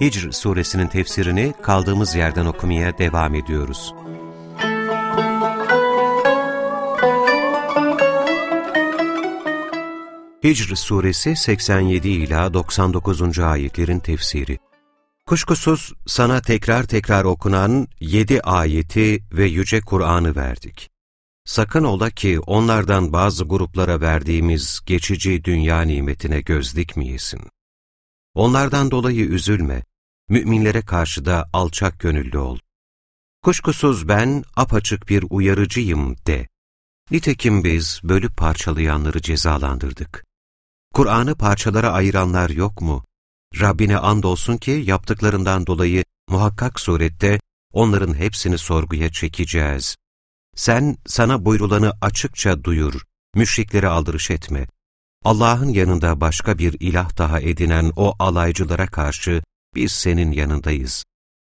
Hicr suresinin tefsirini kaldığımız yerden okumaya devam ediyoruz. Hicr suresi 87 ila 99. ayetlerin tefsiri. Kuşkusuz sana tekrar tekrar okunan yedi ayeti ve yüce Kur'an'ı verdik. Sakın ola ki onlardan bazı gruplara verdiğimiz geçici dünya nimetine göz dikmeyesin. Onlardan dolayı üzülme, müminlere karşı da alçak gönüllü ol. Kuşkusuz ben apaçık bir uyarıcıyım de. Nitekim biz bölüp parçalayanları cezalandırdık. Kur'an'ı parçalara ayıranlar yok mu? Rabbine andolsun ki yaptıklarından dolayı muhakkak surette onların hepsini sorguya çekeceğiz. Sen sana buyrulanı açıkça duyur, müşriklere aldırış etme. Allah'ın yanında başka bir ilah daha edinen o alaycılara karşı biz senin yanındayız.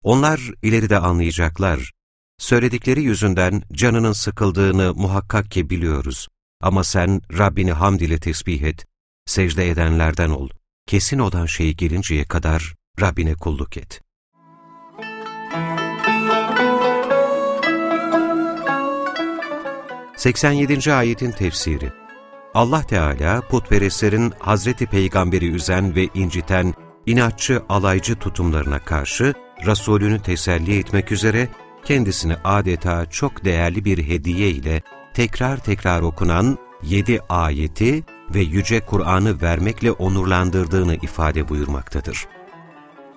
Onlar ileride anlayacaklar. Söyledikleri yüzünden canının sıkıldığını muhakkak ki biliyoruz. Ama sen Rabbini hamd ile tesbih et, secde edenlerden ol. Kesin olan şey gelinceye kadar Rabbine kulluk et. 87. ayetin tefsiri Allah Teala putperestlerin Hazreti Peygamberi üzen ve inciten inatçı alaycı tutumlarına karşı Resulünü teselli etmek üzere kendisine adeta çok değerli bir hediye ile tekrar tekrar okunan yedi ayeti ve Yüce Kur'an'ı vermekle onurlandırdığını ifade buyurmaktadır.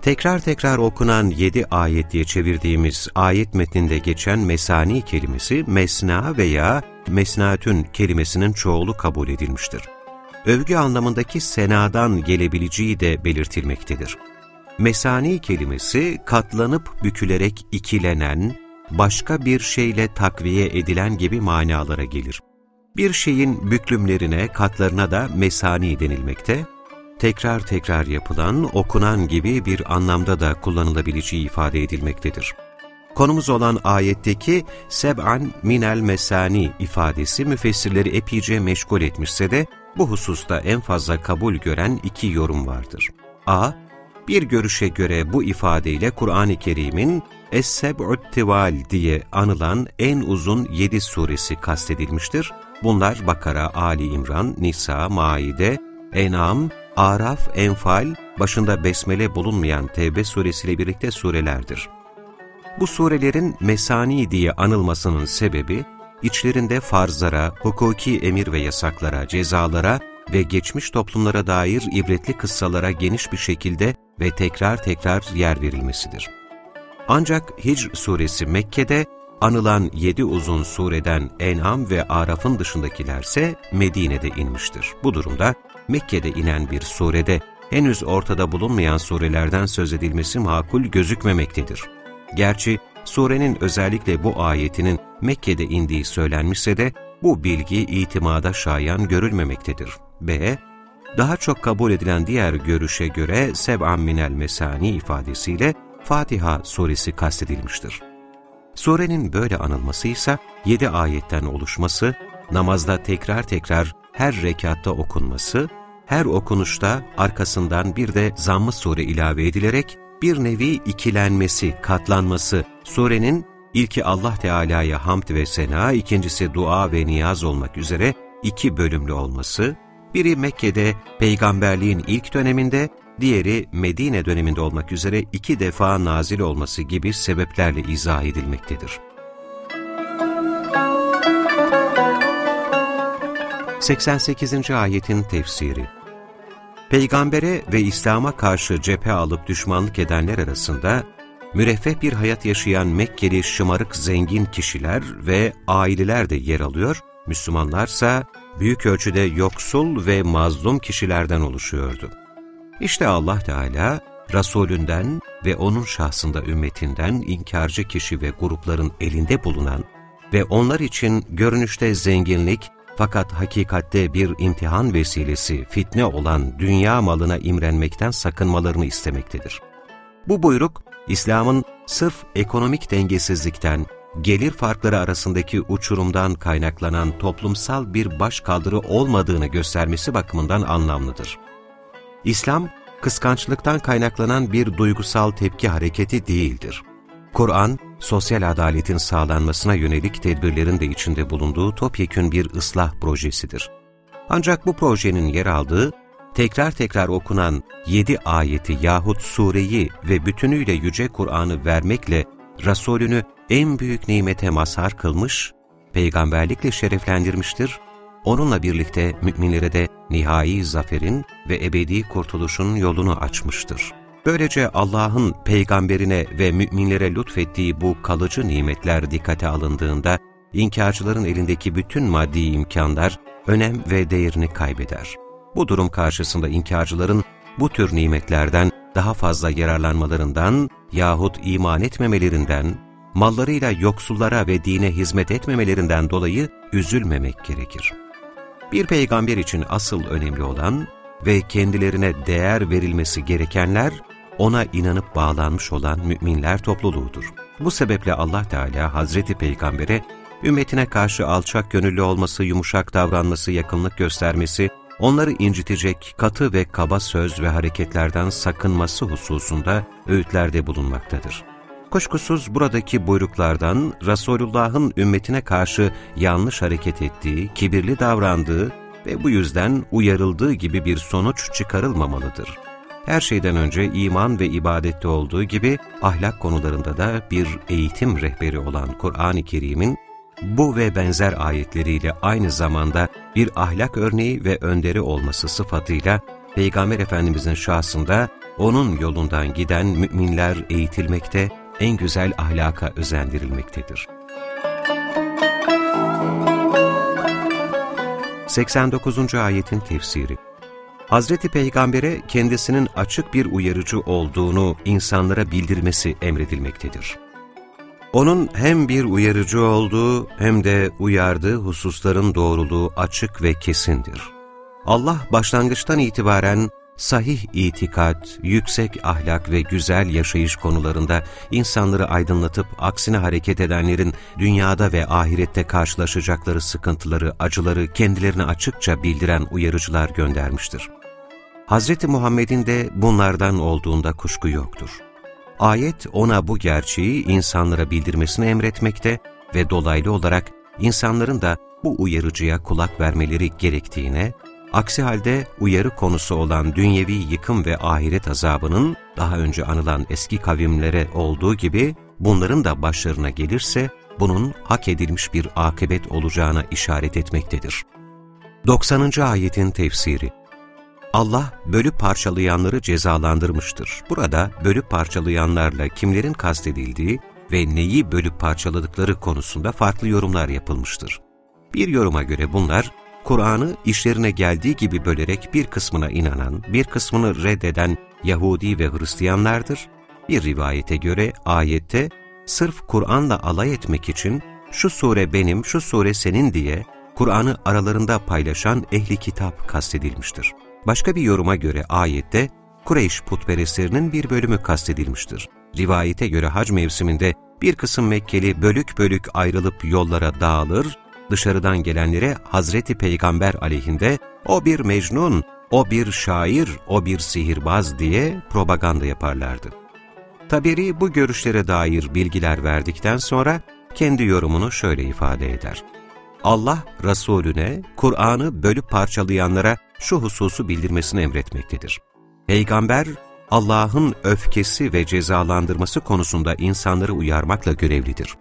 Tekrar tekrar okunan yedi ayet diye çevirdiğimiz ayet metninde geçen mesani kelimesi mesna veya mesnatün kelimesinin çoğulu kabul edilmiştir. Övgü anlamındaki senadan gelebileceği de belirtilmektedir. Mesani kelimesi katlanıp bükülerek ikilenen, başka bir şeyle takviye edilen gibi manalara gelir. Bir şeyin büklümlerine, katlarına da mesani denilmekte, tekrar tekrar yapılan, okunan gibi bir anlamda da kullanılabileceği ifade edilmektedir. Konumuz olan ayetteki seb'an minel mesani ifadesi müfessirleri epeyce meşgul etmişse de bu hususta en fazla kabul gören iki yorum vardır. A. Bir görüşe göre bu ifadeyle Kur'an-ı Kerim'in Es-Seb'ut Tival diye anılan en uzun yedi suresi kastedilmiştir. Bunlar Bakara, Ali İmran, Nisa, Maide, En'am, Araf, Enfal, başında besmele bulunmayan Tevbe suresiyle birlikte surelerdir. Bu surelerin mesani diye anılmasının sebebi, içlerinde farzlara, hukuki emir ve yasaklara, cezalara ve geçmiş toplumlara dair ibretli kıssalara geniş bir şekilde ve tekrar tekrar yer verilmesidir. Ancak Hicr suresi Mekke'de, anılan yedi uzun sureden En'am ve Araf'ın dışındakilerse Medine'de inmiştir. Bu durumda Mekke'de inen bir surede henüz ortada bulunmayan surelerden söz edilmesi makul gözükmemektedir. Gerçi surenin özellikle bu ayetinin Mekke'de indiği söylenmişse de bu bilgi itimada şayan görülmemektedir. B. Daha çok kabul edilen diğer görüşe göre Seb'an minel mesani ifadesiyle Fatiha suresi kastedilmiştir. Surenin böyle anılması ise yedi ayetten oluşması, namazda tekrar tekrar her rekatta okunması, her okunuşta arkasından bir de zamm-ı sure ilave edilerek bir nevi ikilenmesi, katlanması, surenin ilki Allah Teala'ya hamd ve sena, ikincisi dua ve niyaz olmak üzere iki bölümlü olması, biri Mekke'de peygamberliğin ilk döneminde, diğeri Medine döneminde olmak üzere iki defa nazil olması gibi sebeplerle izah edilmektedir. 88. ayetin tefsiri Peygambere ve İslam'a karşı cephe alıp düşmanlık edenler arasında, müreffeh bir hayat yaşayan Mekkeli şımarık zengin kişiler ve aileler de yer alıyor, Müslümanlarsa büyük ölçüde yoksul ve mazlum kişilerden oluşuyordu. İşte Allah Teala, Resulünden ve onun şahsında ümmetinden inkarcı kişi ve grupların elinde bulunan ve onlar için görünüşte zenginlik fakat hakikatte bir imtihan vesilesi, fitne olan dünya malına imrenmekten sakınmalarını istemektedir. Bu buyruk, İslam'ın sırf ekonomik dengesizlikten, gelir farkları arasındaki uçurumdan kaynaklanan toplumsal bir başkaldırı olmadığını göstermesi bakımından anlamlıdır. İslam, kıskançlıktan kaynaklanan bir duygusal tepki hareketi değildir. Kur'an, sosyal adaletin sağlanmasına yönelik tedbirlerin de içinde bulunduğu topyekün bir ıslah projesidir. Ancak bu projenin yer aldığı, tekrar tekrar okunan yedi ayeti yahut sureyi ve bütünüyle Yüce Kur'an'ı vermekle Resulünü en büyük nimete mazhar kılmış, peygamberlikle şereflendirmiştir, onunla birlikte müminlere de nihai zaferin ve ebedi kurtuluşun yolunu açmıştır. Böylece Allah'ın peygamberine ve müminlere lütfettiği bu kalıcı nimetler dikkate alındığında, inkarcıların elindeki bütün maddi imkanlar önem ve değerini kaybeder. Bu durum karşısında inkarcıların bu tür nimetlerden daha fazla yararlanmalarından yahut iman etmemelerinden, mallarıyla yoksullara ve dine hizmet etmemelerinden dolayı üzülmemek gerekir. Bir peygamber için asıl önemli olan ve kendilerine değer verilmesi gerekenler, ona inanıp bağlanmış olan müminler topluluğudur. Bu sebeple Allah Teala Hazreti Peygamber'e ümmetine karşı alçak gönüllü olması, yumuşak davranması, yakınlık göstermesi, onları incitecek katı ve kaba söz ve hareketlerden sakınması hususunda öğütlerde bulunmaktadır. Kuşkusuz buradaki buyruklardan Resulullah'ın ümmetine karşı yanlış hareket ettiği, kibirli davrandığı ve bu yüzden uyarıldığı gibi bir sonuç çıkarılmamalıdır. Her şeyden önce iman ve ibadette olduğu gibi ahlak konularında da bir eğitim rehberi olan Kur'an-ı Kerim'in bu ve benzer ayetleriyle aynı zamanda bir ahlak örneği ve önderi olması sıfatıyla Peygamber Efendimizin şahsında onun yolundan giden müminler eğitilmekte, en güzel ahlaka özendirilmektedir. 89. Ayetin Tefsiri Hazreti Peygamber'e kendisinin açık bir uyarıcı olduğunu insanlara bildirmesi emredilmektedir. Onun hem bir uyarıcı olduğu hem de uyardığı hususların doğruluğu açık ve kesindir. Allah başlangıçtan itibaren sahih itikat, yüksek ahlak ve güzel yaşayış konularında insanları aydınlatıp aksine hareket edenlerin dünyada ve ahirette karşılaşacakları sıkıntıları, acıları kendilerine açıkça bildiren uyarıcılar göndermiştir. Hz. Muhammed'in de bunlardan olduğunda kuşku yoktur. Ayet ona bu gerçeği insanlara bildirmesini emretmekte ve dolaylı olarak insanların da bu uyarıcıya kulak vermeleri gerektiğine, aksi halde uyarı konusu olan dünyevi yıkım ve ahiret azabının daha önce anılan eski kavimlere olduğu gibi bunların da başlarına gelirse bunun hak edilmiş bir akıbet olacağına işaret etmektedir. 90. Ayetin Tefsiri Allah bölüp parçalayanları cezalandırmıştır. Burada bölüp parçalayanlarla kimlerin kastedildiği ve neyi bölüp parçaladıkları konusunda farklı yorumlar yapılmıştır. Bir yoruma göre bunlar, Kur'an'ı işlerine geldiği gibi bölerek bir kısmına inanan, bir kısmını reddeden Yahudi ve Hristiyanlardır. Bir rivayete göre ayette, sırf Kur'an'la alay etmek için şu sure benim, şu sure senin diye Kur'an'ı aralarında paylaşan ehli kitap kastedilmiştir. Başka bir yoruma göre ayette Kureyş putperestlerinin bir bölümü kastedilmiştir. Rivayete göre hac mevsiminde bir kısım Mekkeli bölük bölük ayrılıp yollara dağılır, dışarıdan gelenlere Hazreti Peygamber aleyhinde o bir mecnun, o bir şair, o bir sihirbaz diye propaganda yaparlardı. Taberi bu görüşlere dair bilgiler verdikten sonra kendi yorumunu şöyle ifade eder. Allah Resulüne Kur'an'ı bölüp parçalayanlara şu hususu bildirmesini emretmektedir. Peygamber, Allah'ın öfkesi ve cezalandırması konusunda insanları uyarmakla görevlidir.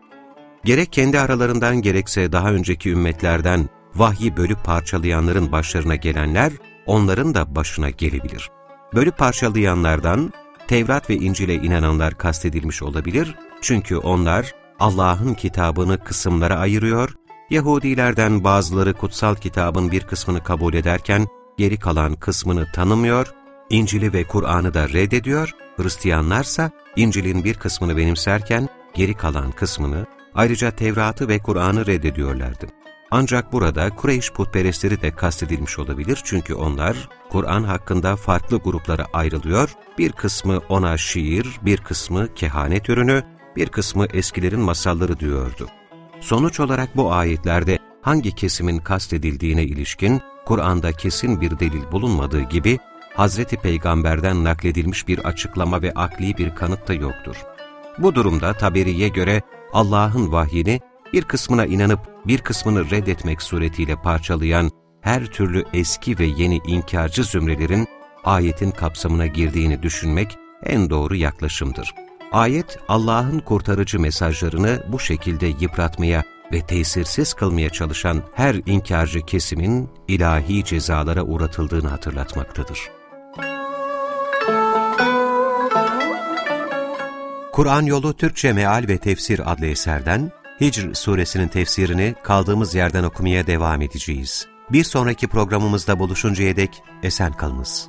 Gerek kendi aralarından gerekse daha önceki ümmetlerden vahyi bölüp parçalayanların başlarına gelenler, onların da başına gelebilir. Bölüp parçalayanlardan Tevrat ve İncil'e inananlar kastedilmiş olabilir, çünkü onlar Allah'ın kitabını kısımlara ayırıyor, Yahudilerden bazıları kutsal kitabın bir kısmını kabul ederken, geri kalan kısmını tanımıyor, İncil'i ve Kur'an'ı da reddediyor, Hristiyanlarsa İncil'in bir kısmını benimserken geri kalan kısmını, ayrıca Tevrat'ı ve Kur'an'ı reddediyorlardı. Ancak burada Kureyş putperestleri de kastedilmiş olabilir çünkü onlar Kur'an hakkında farklı gruplara ayrılıyor, bir kısmı ona şiir, bir kısmı kehanet ürünü, bir kısmı eskilerin masalları diyordu. Sonuç olarak bu ayetlerde hangi kesimin kastedildiğine ilişkin Kur'an'da kesin bir delil bulunmadığı gibi Hazreti Peygamber'den nakledilmiş bir açıklama ve akli bir kanıt da yoktur. Bu durumda Taberi'ye göre Allah'ın vahyini bir kısmına inanıp bir kısmını reddetmek suretiyle parçalayan her türlü eski ve yeni inkarcı zümrelerin ayetin kapsamına girdiğini düşünmek en doğru yaklaşımdır. Ayet, Allah'ın kurtarıcı mesajlarını bu şekilde yıpratmaya ve tesirsiz kılmaya çalışan her inkarcı kesimin ilahi cezalara uğratıldığını hatırlatmaktadır. Kur'an Yolu Türkçe Meal ve Tefsir adlı eserden Hicr suresinin tefsirini kaldığımız yerden okumaya devam edeceğiz. Bir sonraki programımızda buluşuncaya dek esen kalınız.